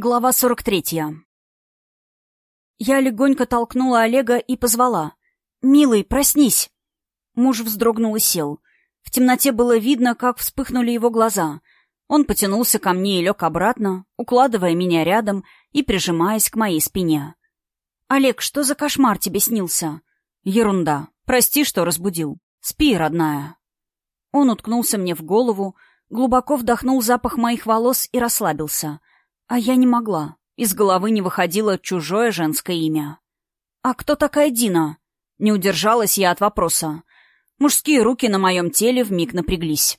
Глава 43. Я легонько толкнула Олега и позвала. «Милый, проснись!» Муж вздрогнул и сел. В темноте было видно, как вспыхнули его глаза. Он потянулся ко мне и лег обратно, укладывая меня рядом и прижимаясь к моей спине. «Олег, что за кошмар тебе снился?» «Ерунда. Прости, что разбудил. Спи, родная». Он уткнулся мне в голову, глубоко вдохнул запах моих волос и расслабился — а я не могла. Из головы не выходило чужое женское имя. «А кто такая Дина?» Не удержалась я от вопроса. Мужские руки на моем теле вмиг напряглись.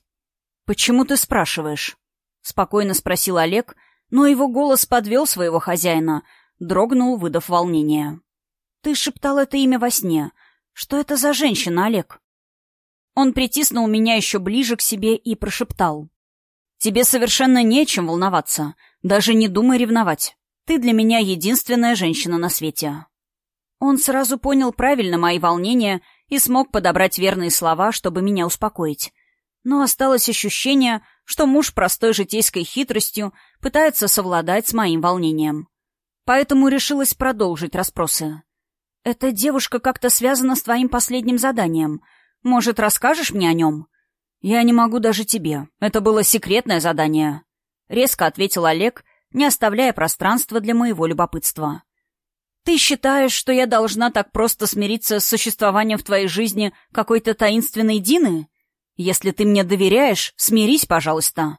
«Почему ты спрашиваешь?» Спокойно спросил Олег, но его голос подвел своего хозяина, дрогнул, выдав волнение. «Ты шептал это имя во сне. Что это за женщина, Олег?» Он притиснул меня еще ближе к себе и прошептал. «Тебе совершенно нечем волноваться. Даже не думай ревновать. Ты для меня единственная женщина на свете». Он сразу понял правильно мои волнения и смог подобрать верные слова, чтобы меня успокоить. Но осталось ощущение, что муж простой житейской хитростью пытается совладать с моим волнением. Поэтому решилась продолжить расспросы. «Эта девушка как-то связана с твоим последним заданием. Может, расскажешь мне о нем?» «Я не могу даже тебе. Это было секретное задание. — резко ответил Олег, не оставляя пространства для моего любопытства. «Ты считаешь, что я должна так просто смириться с существованием в твоей жизни какой-то таинственной Дины? Если ты мне доверяешь, смирись, пожалуйста».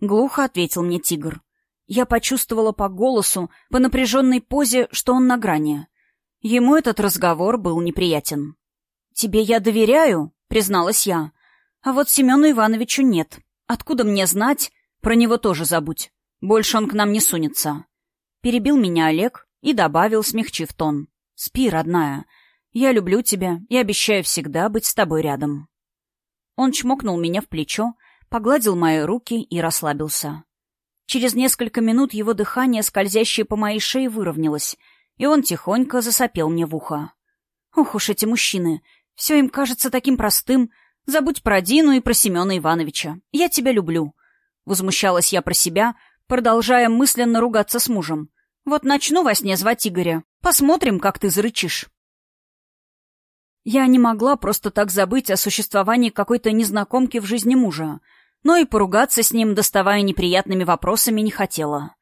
Глухо ответил мне тигр. Я почувствовала по голосу, по напряженной позе, что он на грани. Ему этот разговор был неприятен. «Тебе я доверяю», — призналась я. «А вот Семену Ивановичу нет. Откуда мне знать, про него тоже забудь. Больше он к нам не сунется. Перебил меня Олег и добавил, смягчив тон. Спи, родная. Я люблю тебя и обещаю всегда быть с тобой рядом. Он чмокнул меня в плечо, погладил мои руки и расслабился. Через несколько минут его дыхание, скользящее по моей шее, выровнялось, и он тихонько засопел мне в ухо. Ох уж эти мужчины! Все им кажется таким простым. Забудь про Дину и про Семена Ивановича. Я тебя люблю. Возмущалась я про себя, продолжая мысленно ругаться с мужем. «Вот начну во сне звать Игоря. Посмотрим, как ты зарычишь». Я не могла просто так забыть о существовании какой-то незнакомки в жизни мужа, но и поругаться с ним, доставая неприятными вопросами, не хотела.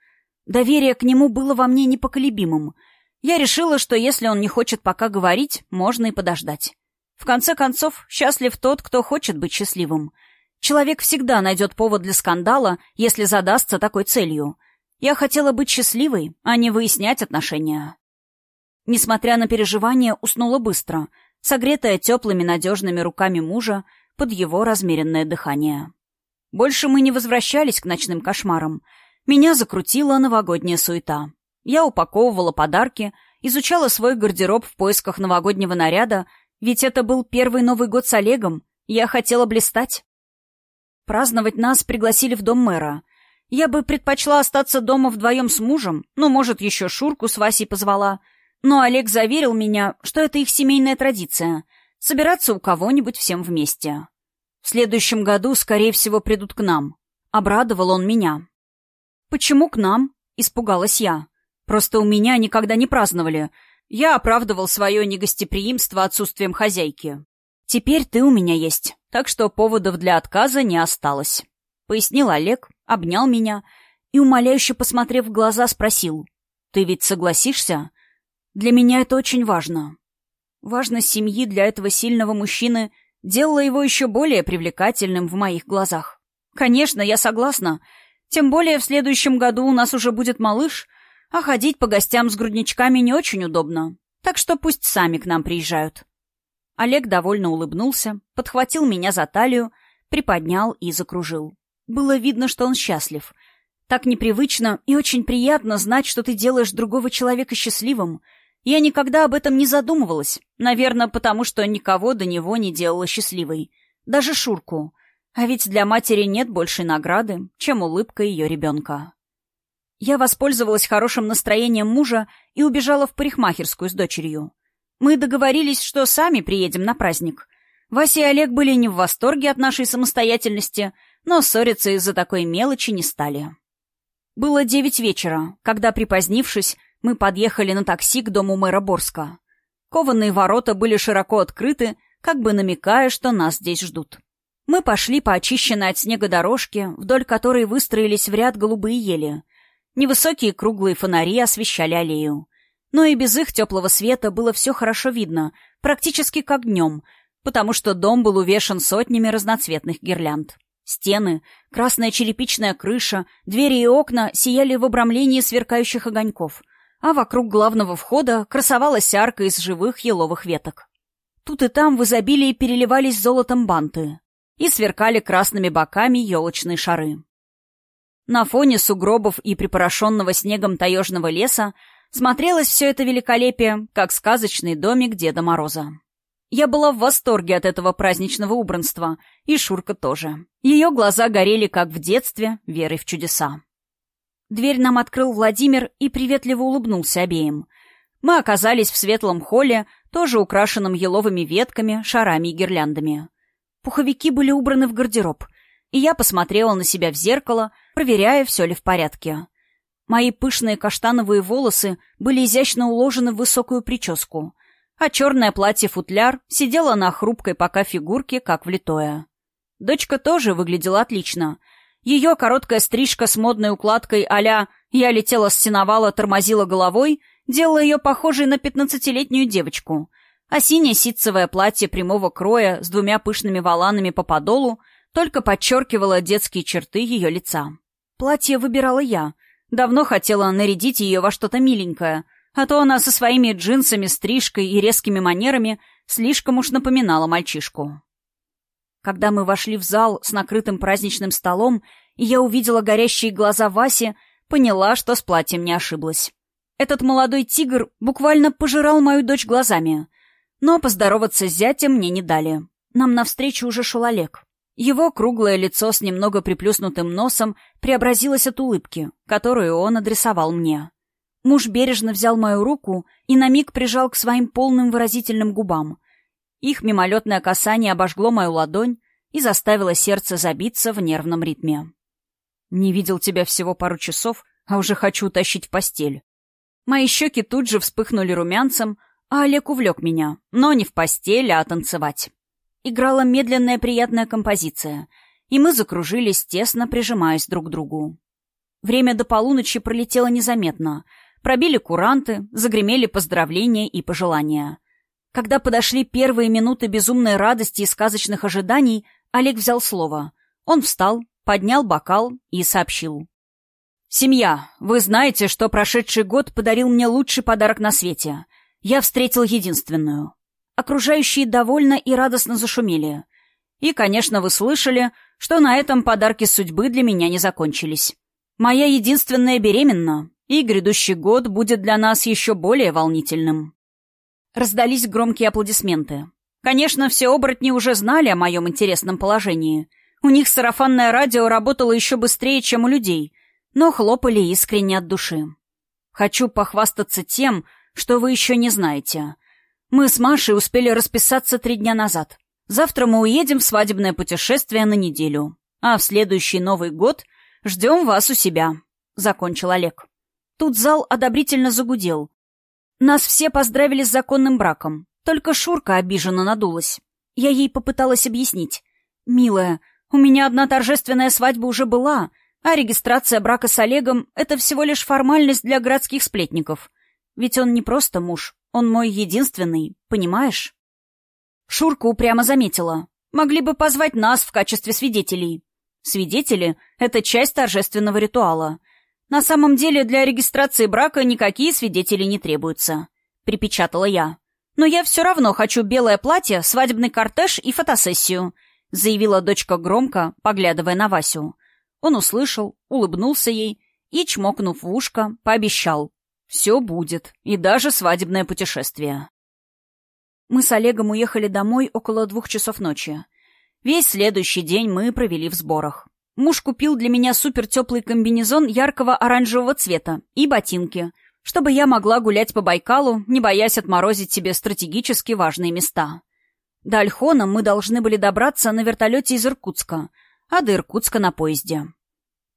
Доверие к нему было во мне непоколебимым. Я решила, что если он не хочет пока говорить, можно и подождать. В конце концов, счастлив тот, кто хочет быть счастливым — Человек всегда найдет повод для скандала, если задастся такой целью. Я хотела быть счастливой, а не выяснять отношения. Несмотря на переживания, уснула быстро, согретая теплыми надежными руками мужа под его размеренное дыхание. Больше мы не возвращались к ночным кошмарам. Меня закрутила новогодняя суета. Я упаковывала подарки, изучала свой гардероб в поисках новогоднего наряда, ведь это был первый Новый год с Олегом, я хотела блистать. Праздновать нас пригласили в дом мэра. Я бы предпочла остаться дома вдвоем с мужем, ну, может, еще Шурку с Васей позвала. Но Олег заверил меня, что это их семейная традиция — собираться у кого-нибудь всем вместе. В следующем году, скорее всего, придут к нам. Обрадовал он меня. «Почему к нам?» — испугалась я. «Просто у меня никогда не праздновали. Я оправдывал свое негостеприимство отсутствием хозяйки. Теперь ты у меня есть так что поводов для отказа не осталось. Пояснил Олег, обнял меня и, умоляюще посмотрев в глаза, спросил. «Ты ведь согласишься? Для меня это очень важно». Важность семьи для этого сильного мужчины делала его еще более привлекательным в моих глазах. «Конечно, я согласна. Тем более в следующем году у нас уже будет малыш, а ходить по гостям с грудничками не очень удобно. Так что пусть сами к нам приезжают». Олег довольно улыбнулся, подхватил меня за талию, приподнял и закружил. Было видно, что он счастлив. Так непривычно и очень приятно знать, что ты делаешь другого человека счастливым. Я никогда об этом не задумывалась. Наверное, потому что никого до него не делала счастливой. Даже Шурку. А ведь для матери нет большей награды, чем улыбка ее ребенка. Я воспользовалась хорошим настроением мужа и убежала в парикмахерскую с дочерью. Мы договорились, что сами приедем на праздник. Вася и Олег были не в восторге от нашей самостоятельности, но ссориться из-за такой мелочи не стали. Было девять вечера, когда, припозднившись, мы подъехали на такси к дому мэра Борска. Кованые ворота были широко открыты, как бы намекая, что нас здесь ждут. Мы пошли по очищенной от снега дорожке, вдоль которой выстроились в ряд голубые ели. Невысокие круглые фонари освещали аллею. Но и без их теплого света было все хорошо видно, практически как днем, потому что дом был увешан сотнями разноцветных гирлянд. Стены, красная черепичная крыша, двери и окна сияли в обрамлении сверкающих огоньков, а вокруг главного входа красовалась арка из живых еловых веток. Тут и там в изобилии переливались золотом банты и сверкали красными боками елочные шары. На фоне сугробов и припорошенного снегом таежного леса смотрелось все это великолепие, как сказочный домик Деда Мороза. Я была в восторге от этого праздничного убранства, и Шурка тоже. Ее глаза горели, как в детстве, верой в чудеса. Дверь нам открыл Владимир и приветливо улыбнулся обеим. Мы оказались в светлом холле, тоже украшенном еловыми ветками, шарами и гирляндами. Пуховики были убраны в гардероб, и я посмотрела на себя в зеркало, проверяя, все ли в порядке. Мои пышные каштановые волосы были изящно уложены в высокую прическу, а черное платье-футляр сидело на хрупкой пока фигурке, как влитое. Дочка тоже выглядела отлично. Ее короткая стрижка с модной укладкой а «я летела с сеновала, тормозила головой» делала ее похожей на пятнадцатилетнюю девочку — а синее ситцевое платье прямого кроя с двумя пышными воланами по подолу только подчеркивало детские черты ее лица. Платье выбирала я. Давно хотела нарядить ее во что-то миленькое, а то она со своими джинсами, стрижкой и резкими манерами слишком уж напоминала мальчишку. Когда мы вошли в зал с накрытым праздничным столом, и я увидела горящие глаза Васи, поняла, что с платьем не ошиблась. Этот молодой тигр буквально пожирал мою дочь глазами. Но поздороваться с зятем мне не дали. Нам навстречу уже шел Олег. Его круглое лицо с немного приплюснутым носом преобразилось от улыбки, которую он адресовал мне. Муж бережно взял мою руку и на миг прижал к своим полным выразительным губам. Их мимолетное касание обожгло мою ладонь и заставило сердце забиться в нервном ритме. «Не видел тебя всего пару часов, а уже хочу утащить в постель». Мои щеки тут же вспыхнули румянцем, а Олег увлек меня, но не в постель, а танцевать. Играла медленная приятная композиция, и мы закружились, тесно прижимаясь друг к другу. Время до полуночи пролетело незаметно. Пробили куранты, загремели поздравления и пожелания. Когда подошли первые минуты безумной радости и сказочных ожиданий, Олег взял слово. Он встал, поднял бокал и сообщил. «Семья, вы знаете, что прошедший год подарил мне лучший подарок на свете — я встретил единственную. Окружающие довольно и радостно зашумели. И, конечно, вы слышали, что на этом подарки судьбы для меня не закончились. Моя единственная беременна, и грядущий год будет для нас еще более волнительным. Раздались громкие аплодисменты. Конечно, все оборотни уже знали о моем интересном положении. У них сарафанное радио работало еще быстрее, чем у людей, но хлопали искренне от души. Хочу похвастаться тем, что вы еще не знаете. Мы с Машей успели расписаться три дня назад. Завтра мы уедем в свадебное путешествие на неделю. А в следующий Новый год ждем вас у себя», — закончил Олег. Тут зал одобрительно загудел. Нас все поздравили с законным браком. Только Шурка обиженно надулась. Я ей попыталась объяснить. «Милая, у меня одна торжественная свадьба уже была, а регистрация брака с Олегом — это всего лишь формальность для городских сплетников. Ведь он не просто муж, он мой единственный, понимаешь? Шурка упрямо заметила. Могли бы позвать нас в качестве свидетелей. Свидетели — это часть торжественного ритуала. На самом деле для регистрации брака никакие свидетели не требуются, — припечатала я. Но я все равно хочу белое платье, свадебный кортеж и фотосессию, — заявила дочка громко, поглядывая на Васю. Он услышал, улыбнулся ей и, чмокнув в ушко, пообещал. Все будет, и даже свадебное путешествие. Мы с Олегом уехали домой около двух часов ночи. Весь следующий день мы провели в сборах. Муж купил для меня супертеплый комбинезон яркого оранжевого цвета и ботинки, чтобы я могла гулять по Байкалу, не боясь отморозить себе стратегически важные места. До Альхона мы должны были добраться на вертолете из Иркутска, а до Иркутска на поезде.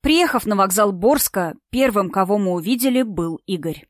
Приехав на вокзал Борска, первым, кого мы увидели, был Игорь.